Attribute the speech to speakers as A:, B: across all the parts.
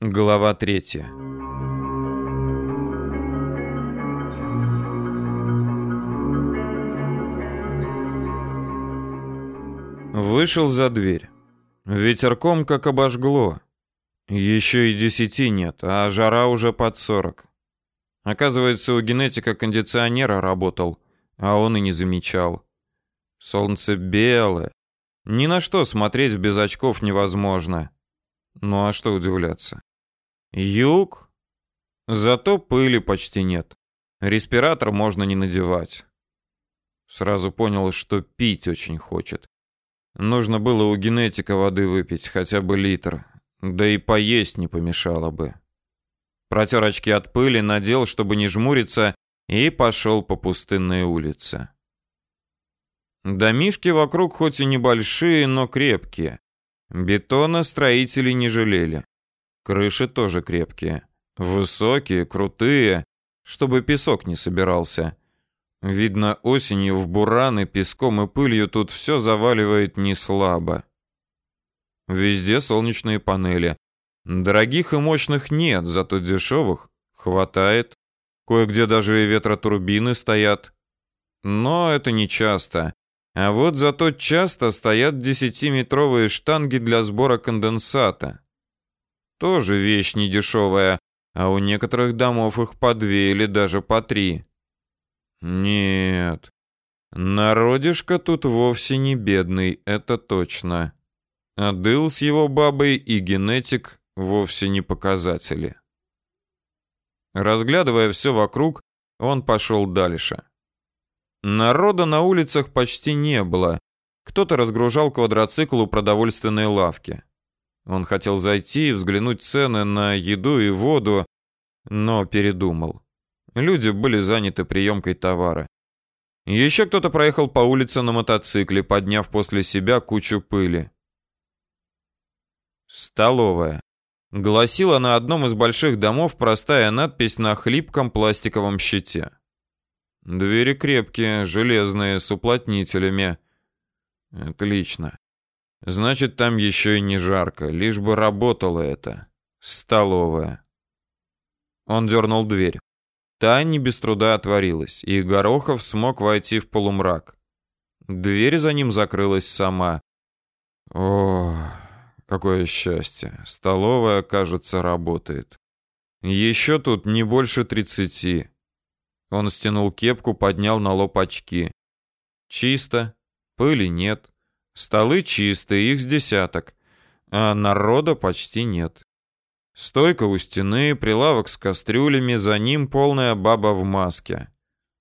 A: Глава третья. Вышел за дверь. Ветерком как обожгло. Еще и десяти нет, а жара уже под сорок. Оказывается, у генетика кондиционера работал, а он и не замечал. Солнце белое. Ни на что смотреть без очков невозможно. Ну а что удивляться? Юг? Зато пыли почти нет. Респиратор можно не надевать. Сразу понял, что пить очень хочет. Нужно было у генетика воды выпить, хотя бы литр. Да и поесть не помешало бы. Протер очки от пыли, надел, чтобы не жмуриться, и пошел по пустынной улице. Домишки вокруг хоть и небольшие, но крепкие. Бетона строители не жалели. Крыши тоже крепкие. Высокие, крутые, чтобы песок не собирался. Видно, осенью в бураны песком и пылью тут все заваливает не слабо. Везде солнечные панели. Дорогих и мощных нет, зато дешевых хватает. Кое-где даже и ветротурбины стоят. Но это не часто. А вот зато часто стоят 10-метровые штанги для сбора конденсата. Тоже вещь недешевая, а у некоторых домов их по две или даже по три. Нет, народишко тут вовсе не бедный, это точно. А Дыл с его бабой и генетик вовсе не показатели. Разглядывая все вокруг, он пошел дальше. Народа на улицах почти не было. Кто-то разгружал квадроцикл у продовольственной лавки. Он хотел зайти и взглянуть цены на еду и воду, но передумал. Люди были заняты приемкой товара. Еще кто-то проехал по улице на мотоцикле, подняв после себя кучу пыли. Столовая. Гласила на одном из больших домов простая надпись на хлипком пластиковом щите. Двери крепкие, железные, с уплотнителями. Отлично. Значит, там еще и не жарко, лишь бы работало это. Столовая. Он дернул дверь. Та не без труда отворилась, и Горохов смог войти в полумрак. Дверь за ним закрылась сама. О, какое счастье. Столовая, кажется, работает. Еще тут не больше тридцати. Он стянул кепку, поднял на лоб очки. Чисто, пыли нет. Столы чистые, их с десяток, а народа почти нет. Стойка у стены, прилавок с кастрюлями, за ним полная баба в маске.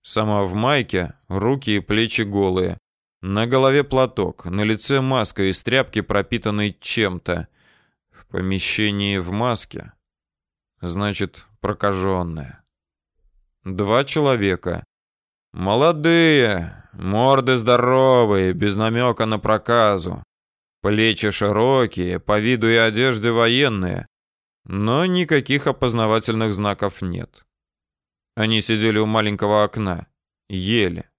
A: Сама в майке, руки и плечи голые. На голове платок, на лице маска из тряпки, пропитанной чем-то. В помещении в маске. Значит, прокаженная. Два человека. Молодые, морды здоровые, без намека на проказу. Плечи широкие, по виду и одежде военные. Но никаких опознавательных знаков нет. Они сидели у маленького окна. Ели.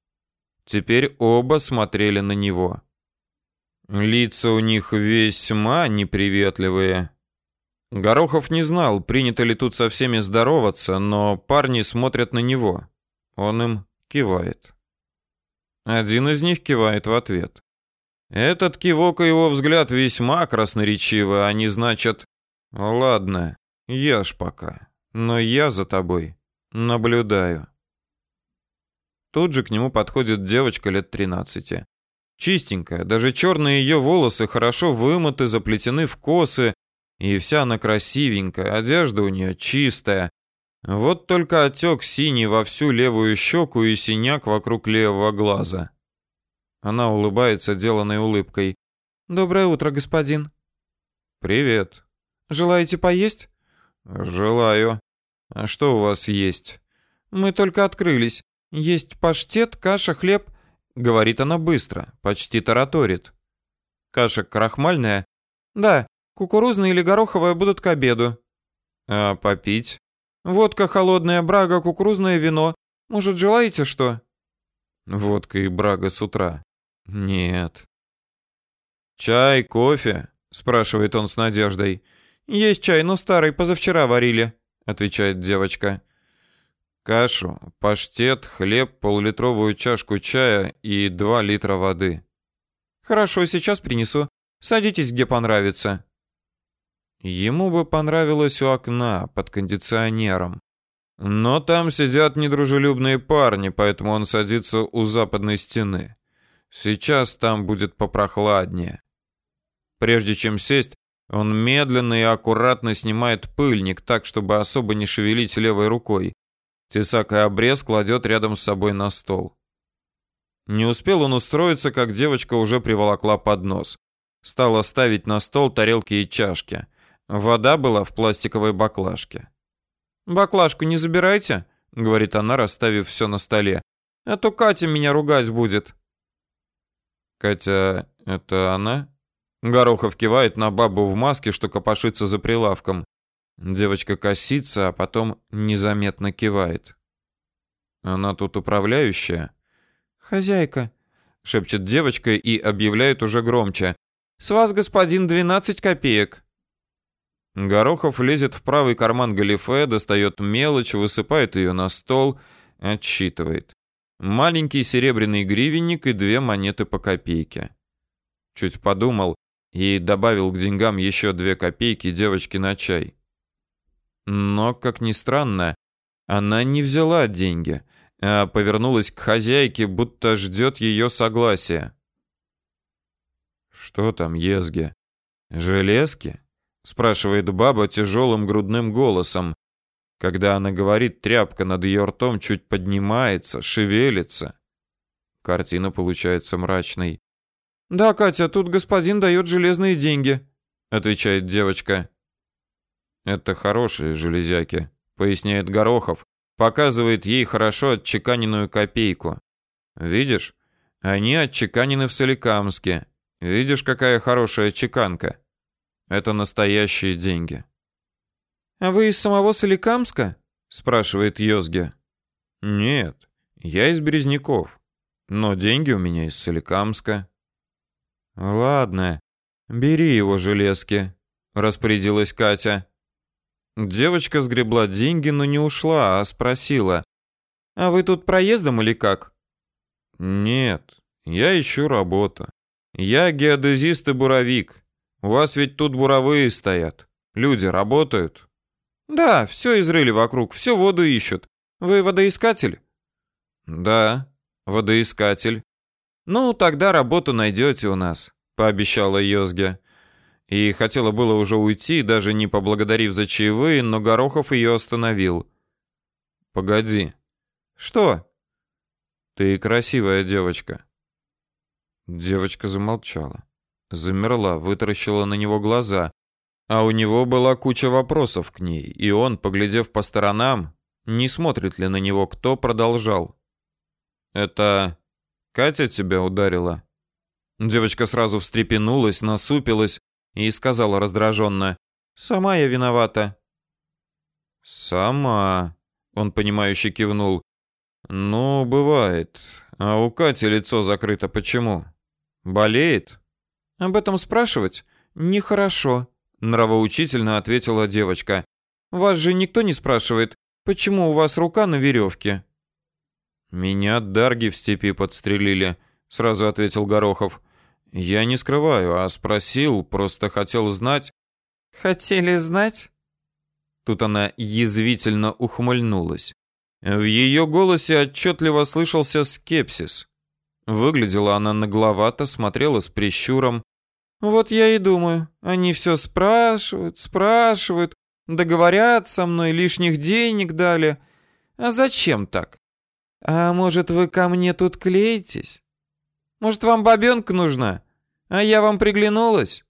A: Теперь оба смотрели на него. Лица у них весьма неприветливые. Горохов не знал, принято ли тут со всеми здороваться, но парни смотрят на него. Он им кивает. Один из них кивает в ответ. Этот кивок и его взгляд весьма красноречивы, они значат «Ладно, ешь пока, но я за тобой наблюдаю». Тут же к нему подходит девочка лет 13. Чистенькая, даже черные ее волосы хорошо вымыты, заплетены в косы, и вся она красивенькая, одежда у нее чистая. Вот только отек синий во всю левую щеку и синяк вокруг левого глаза. Она улыбается деланной улыбкой. «Доброе утро, господин». «Привет». «Желаете поесть?» «Желаю. А что у вас есть?» «Мы только открылись. Есть паштет, каша, хлеб...» Говорит она быстро, почти тараторит. «Каша крахмальная?» «Да, Кукурузные или гороховые будут к обеду. А попить? Водка холодная, брага, кукурузное вино. Может, желаете что? Водка и брага с утра. Нет. Чай, кофе? спрашивает он с надеждой.
B: Есть чай, но старый, позавчера варили, отвечает девочка.
A: Кашу, паштет, хлеб, поллитровую чашку чая и два литра воды.
B: Хорошо, сейчас принесу. Садитесь, где понравится.
A: Ему бы понравилось у окна под кондиционером. Но там сидят недружелюбные парни, поэтому он садится у западной стены. Сейчас там будет попрохладнее. Прежде чем сесть, он медленно и аккуратно снимает пыльник так, чтобы особо не шевелить левой рукой. Тесак и обрез кладет рядом с собой на стол. Не успел он устроиться, как девочка уже приволокла поднос. Стала ставить на стол тарелки и чашки. Вода была в пластиковой баклажке.
B: «Баклажку не забирайте», — говорит она, расставив все на столе. «А то Катя меня ругать будет».
A: «Катя, это она?» Горохов кивает на бабу в маске, что копошится за прилавком. Девочка косится, а потом незаметно кивает. Она тут управляющая?
B: Хозяйка,
A: шепчет девочка и объявляет уже громче.
B: С вас, господин, 12 копеек.
A: Горохов лезет в правый карман галифе, достает мелочь, высыпает ее на стол, отсчитывает. Маленький серебряный гривенник и две монеты по копейке. Чуть подумал и добавил к деньгам еще две копейки девочке на чай. Но, как ни странно, она не взяла деньги, а повернулась к хозяйке, будто ждет ее согласия. «Что там, Езге? Железки?» — спрашивает баба тяжелым грудным голосом. Когда она говорит, тряпка над ее ртом чуть поднимается, шевелится. Картина получается мрачной.
B: «Да, Катя, тут господин дает железные деньги», — отвечает девочка.
A: «Это хорошие железяки», — поясняет Горохов, показывает ей хорошо отчеканенную копейку. «Видишь? Они отчеканены в Соликамске. Видишь, какая хорошая чеканка? Это настоящие деньги».
B: «А вы из самого Соликамска?» — спрашивает Йозге.
A: «Нет, я из Березняков, но деньги у меня из Соликамска».
B: «Ладно, бери его железки», — распорядилась Катя.
A: Девочка сгребла деньги, но не ушла, а спросила.
B: «А вы тут проездом или как?»
A: «Нет, я ищу работу. Я геодезист и буровик. У вас ведь тут буровые стоят. Люди работают?»
B: «Да, все изрыли вокруг, все воду ищут. Вы водоискатель?»
A: «Да, водоискатель».
B: «Ну, тогда работу найдете у нас», — пообещала Йозге.
A: И хотела было уже уйти, даже не поблагодарив за чаевые, но Горохов ее остановил. «Погоди».
B: «Что?»
A: «Ты красивая девочка». Девочка замолчала. Замерла, вытаращила на него глаза. А у него была куча вопросов к ней, и он, поглядев по сторонам, не смотрит ли на него кто, продолжал. «Это Катя тебя ударила?» Девочка сразу встрепенулась, насупилась и сказала раздраженно. «Сама я виновата». «Сама», — он понимающе кивнул. «Ну, бывает. А у Кати лицо закрыто почему? Болеет?»
B: «Об этом спрашивать? Нехорошо», — нравоучительно ответила девочка. «Вас же никто не спрашивает, почему у вас рука на веревке?»
A: «Меня дарги в степи подстрелили», — сразу ответил Горохов. «Я не скрываю, а спросил, просто хотел знать».
B: «Хотели знать?»
A: Тут она язвительно ухмыльнулась. В ее голосе отчетливо слышался скепсис. Выглядела она нагловато, смотрела с прищуром.
B: «Вот я и думаю, они все спрашивают, спрашивают, договорят со мной, лишних денег дали. А зачем так? А может, вы ко мне тут клеитесь? Может, вам бабенка нужна? А я вам приглянулась?»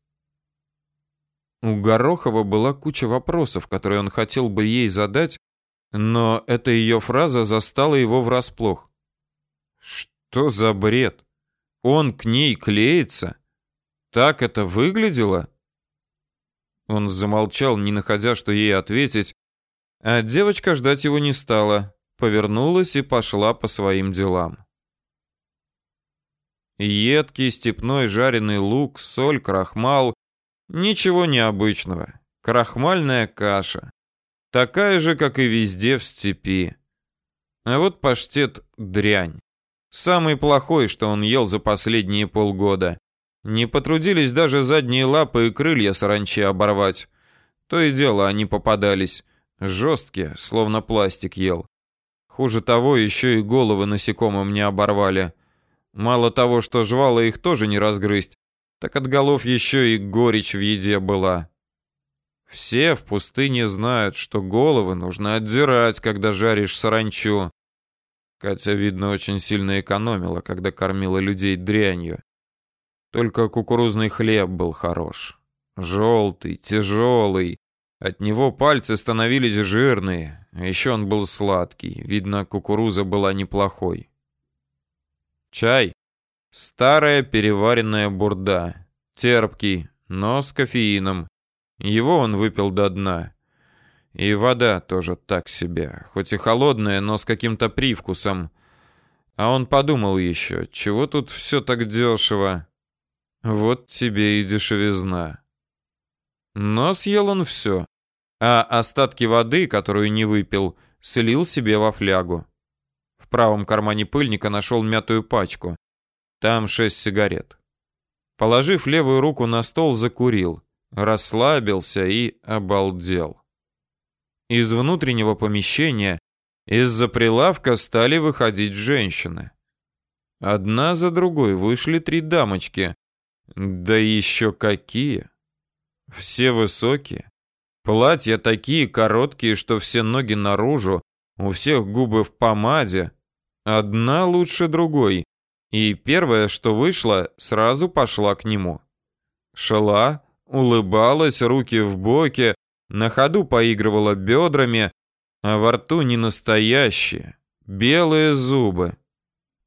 A: У Горохова была куча вопросов, которые он хотел бы ей задать, но эта ее фраза застала его врасплох. Что за бред? Он к ней клеится? Так это выглядело? Он замолчал, не находя, что ей ответить, а девочка ждать его не стала, повернулась и пошла по своим делам. Едкий степной жареный лук, соль, крахмал. Ничего необычного. Крахмальная каша. Такая же, как и везде в степи. А вот паштет дрянь. Самый плохой, что он ел за последние полгода. Не потрудились даже задние лапы и крылья саранчи оборвать. То и дело они попадались. Жесткие, словно пластик ел. Хуже того, еще и головы насекомым не оборвали. Мало того, что жвало их тоже не разгрызть, так от голов еще и горечь в еде была. Все в пустыне знают, что головы нужно отдирать, когда жаришь саранчу. Катя, видно, очень сильно экономила, когда кормила людей дрянью. Только кукурузный хлеб был хорош. Желтый, тяжелый. От него пальцы становились жирные. Еще он был сладкий. Видно, кукуруза была неплохой. Чай. Старая переваренная бурда. Терпкий, но с кофеином. Его он выпил до дна. И вода тоже так себе, хоть и холодная, но с каким-то привкусом. А он подумал еще, чего тут все так дешево. Вот тебе и дешевизна. Но съел он все, а остатки воды, которую не выпил, слил себе во флягу. В правом кармане пыльника нашел мятую пачку. Там шесть сигарет. Положив левую руку на стол, закурил, расслабился и обалдел. Из внутреннего помещения из-за прилавка стали выходить женщины. Одна за другой вышли три дамочки. Да еще какие! Все высокие. Платья такие короткие, что все ноги наружу, у всех губы в помаде. Одна лучше другой. И первое, что вышло, сразу пошла к нему. Шла, улыбалась, руки в боки, на ходу поигрывала бедрами, а во рту не настоящие, белые зубы.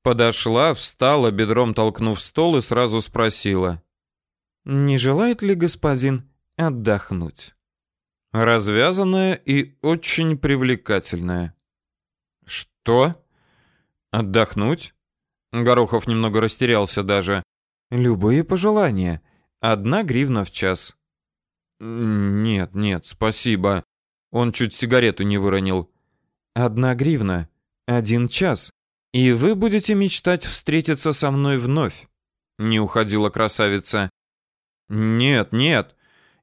A: Подошла, встала, бедром толкнув стол и сразу спросила. «Не желает ли господин отдохнуть?» Развязанная и очень привлекательная. «Что? Отдохнуть?» Горохов немного растерялся даже. «Любые пожелания. Одна гривна в час». «Нет, нет, спасибо». Он чуть сигарету не выронил. «Одна гривна. Один час. И вы будете мечтать встретиться со мной вновь». Не уходила красавица. «Нет, нет.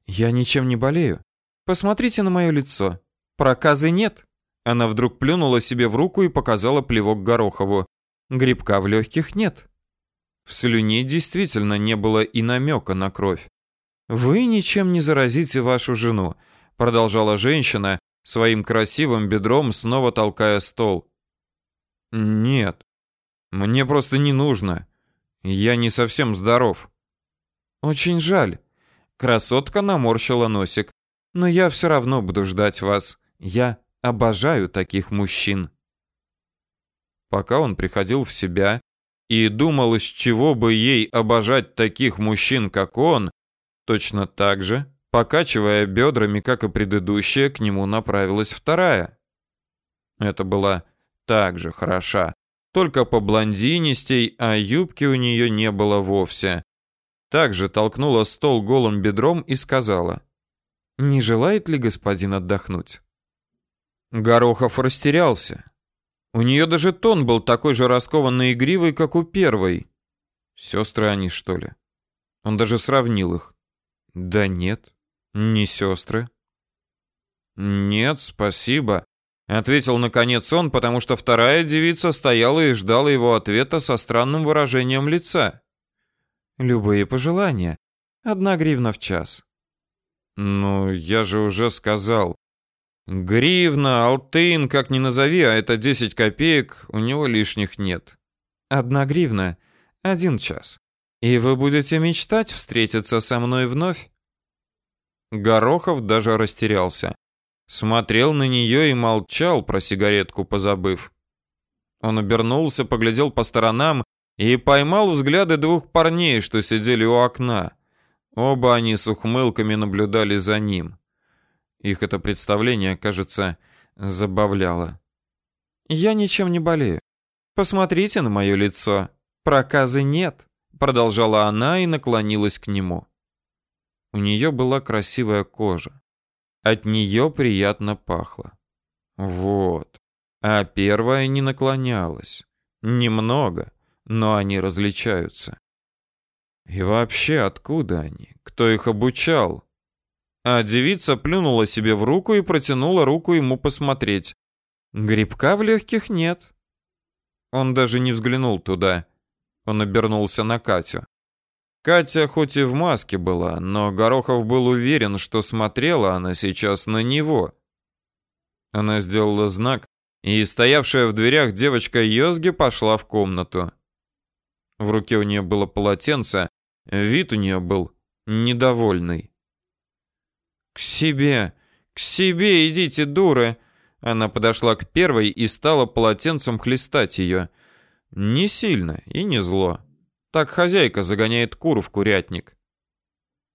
A: Я ничем не болею. Посмотрите на мое лицо. Проказы нет». Она вдруг плюнула себе в руку и показала плевок Горохову. Грибка в легких нет. В слюне действительно не было и намека на кровь. Вы ничем не заразите вашу жену, продолжала женщина, своим красивым бедром снова толкая стол. Нет. Мне просто не нужно. Я не совсем здоров. Очень жаль. Красотка наморщила носик. Но я все равно буду ждать вас. Я обожаю таких мужчин. Пока он приходил в себя и думал, из чего бы ей обожать таких мужчин, как он, Точно так же, покачивая бедрами, как и предыдущая, к нему направилась вторая. Это была также хороша, только по блондинистей, а юбки у нее не было вовсе. Также толкнула стол голым бедром и сказала: "Не желает ли господин отдохнуть?" Горохов растерялся. У нее даже тон был такой же раскованный и игривый, как у первой. Сестры они, что ли? Он даже сравнил их. Да нет, не сестры. Нет, спасибо, ответил наконец он, потому что вторая девица стояла и ждала его ответа со странным выражением лица. Любые пожелания. Одна гривна в час. Ну, я же уже сказал. Гривна, алтын, как ни назови, а это 10 копеек, у него лишних нет. Одна гривна, один час. И вы будете мечтать встретиться со мной вновь? Горохов даже растерялся. Смотрел на нее и молчал, про сигаретку позабыв. Он обернулся, поглядел по сторонам и поймал взгляды двух парней, что сидели у окна. Оба они с ухмылками наблюдали за ним. Их это представление, кажется, забавляло. «Я ничем не болею. Посмотрите на мое лицо. Проказы нет» продолжала она и наклонилась к нему. У нее была красивая кожа, От нее приятно пахло. Вот. А первая не наклонялась. Немного, но они различаются. И вообще, откуда они? Кто их обучал? А девица плюнула себе в руку и протянула руку ему посмотреть. Грибка в легких нет. Он даже не взглянул туда. Он обернулся на Катю. Катя хоть и в маске была, но Горохов был уверен, что смотрела она сейчас на него. Она сделала знак, и стоявшая в дверях девочка Йозги пошла в комнату. В руке у нее было полотенце, вид у нее был недовольный. «К себе, к себе идите, дуры!» Она подошла к первой и стала полотенцем хлестать ее. Не сильно и не зло. Так хозяйка загоняет кур в курятник.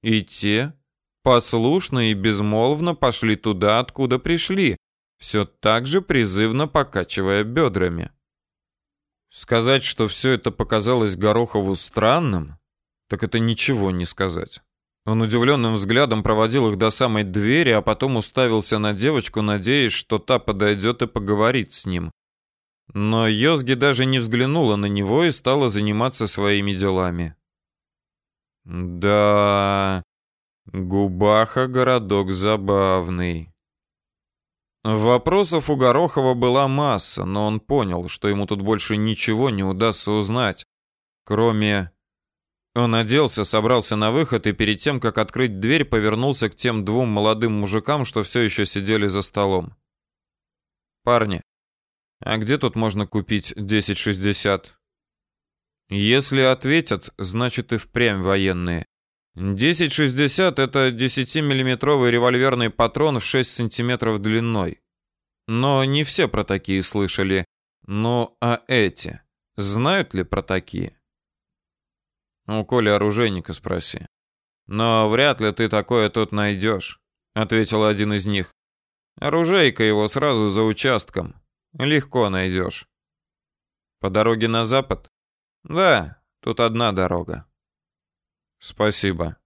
A: И те послушно и безмолвно пошли туда, откуда пришли, все так же призывно покачивая бедрами. Сказать, что все это показалось Горохову странным, так это ничего не сказать. Он удивленным взглядом проводил их до самой двери, а потом уставился на девочку, надеясь, что та подойдет и поговорит с ним. Но Йозги даже не взглянула на него и стала заниматься своими делами. Да, Губаха городок забавный. Вопросов у Горохова была масса, но он понял, что ему тут больше ничего не удастся узнать, кроме Он оделся, собрался на выход и перед тем, как открыть дверь, повернулся к тем двум молодым мужикам, что все еще сидели за столом. Парни, а где тут можно купить 1060? Если ответят, значит и впрямь военные. 1060 это 10-миллиметровый револьверный патрон в 6 сантиметров длиной. Но не все про такие слышали. Ну, а эти? Знают ли про такие? У Коли оружейника спроси. Но вряд ли ты такое тут найдешь, ответил один из них. Оружейка его сразу за участком. Легко найдешь. По дороге на запад? Да, тут одна дорога. Спасибо.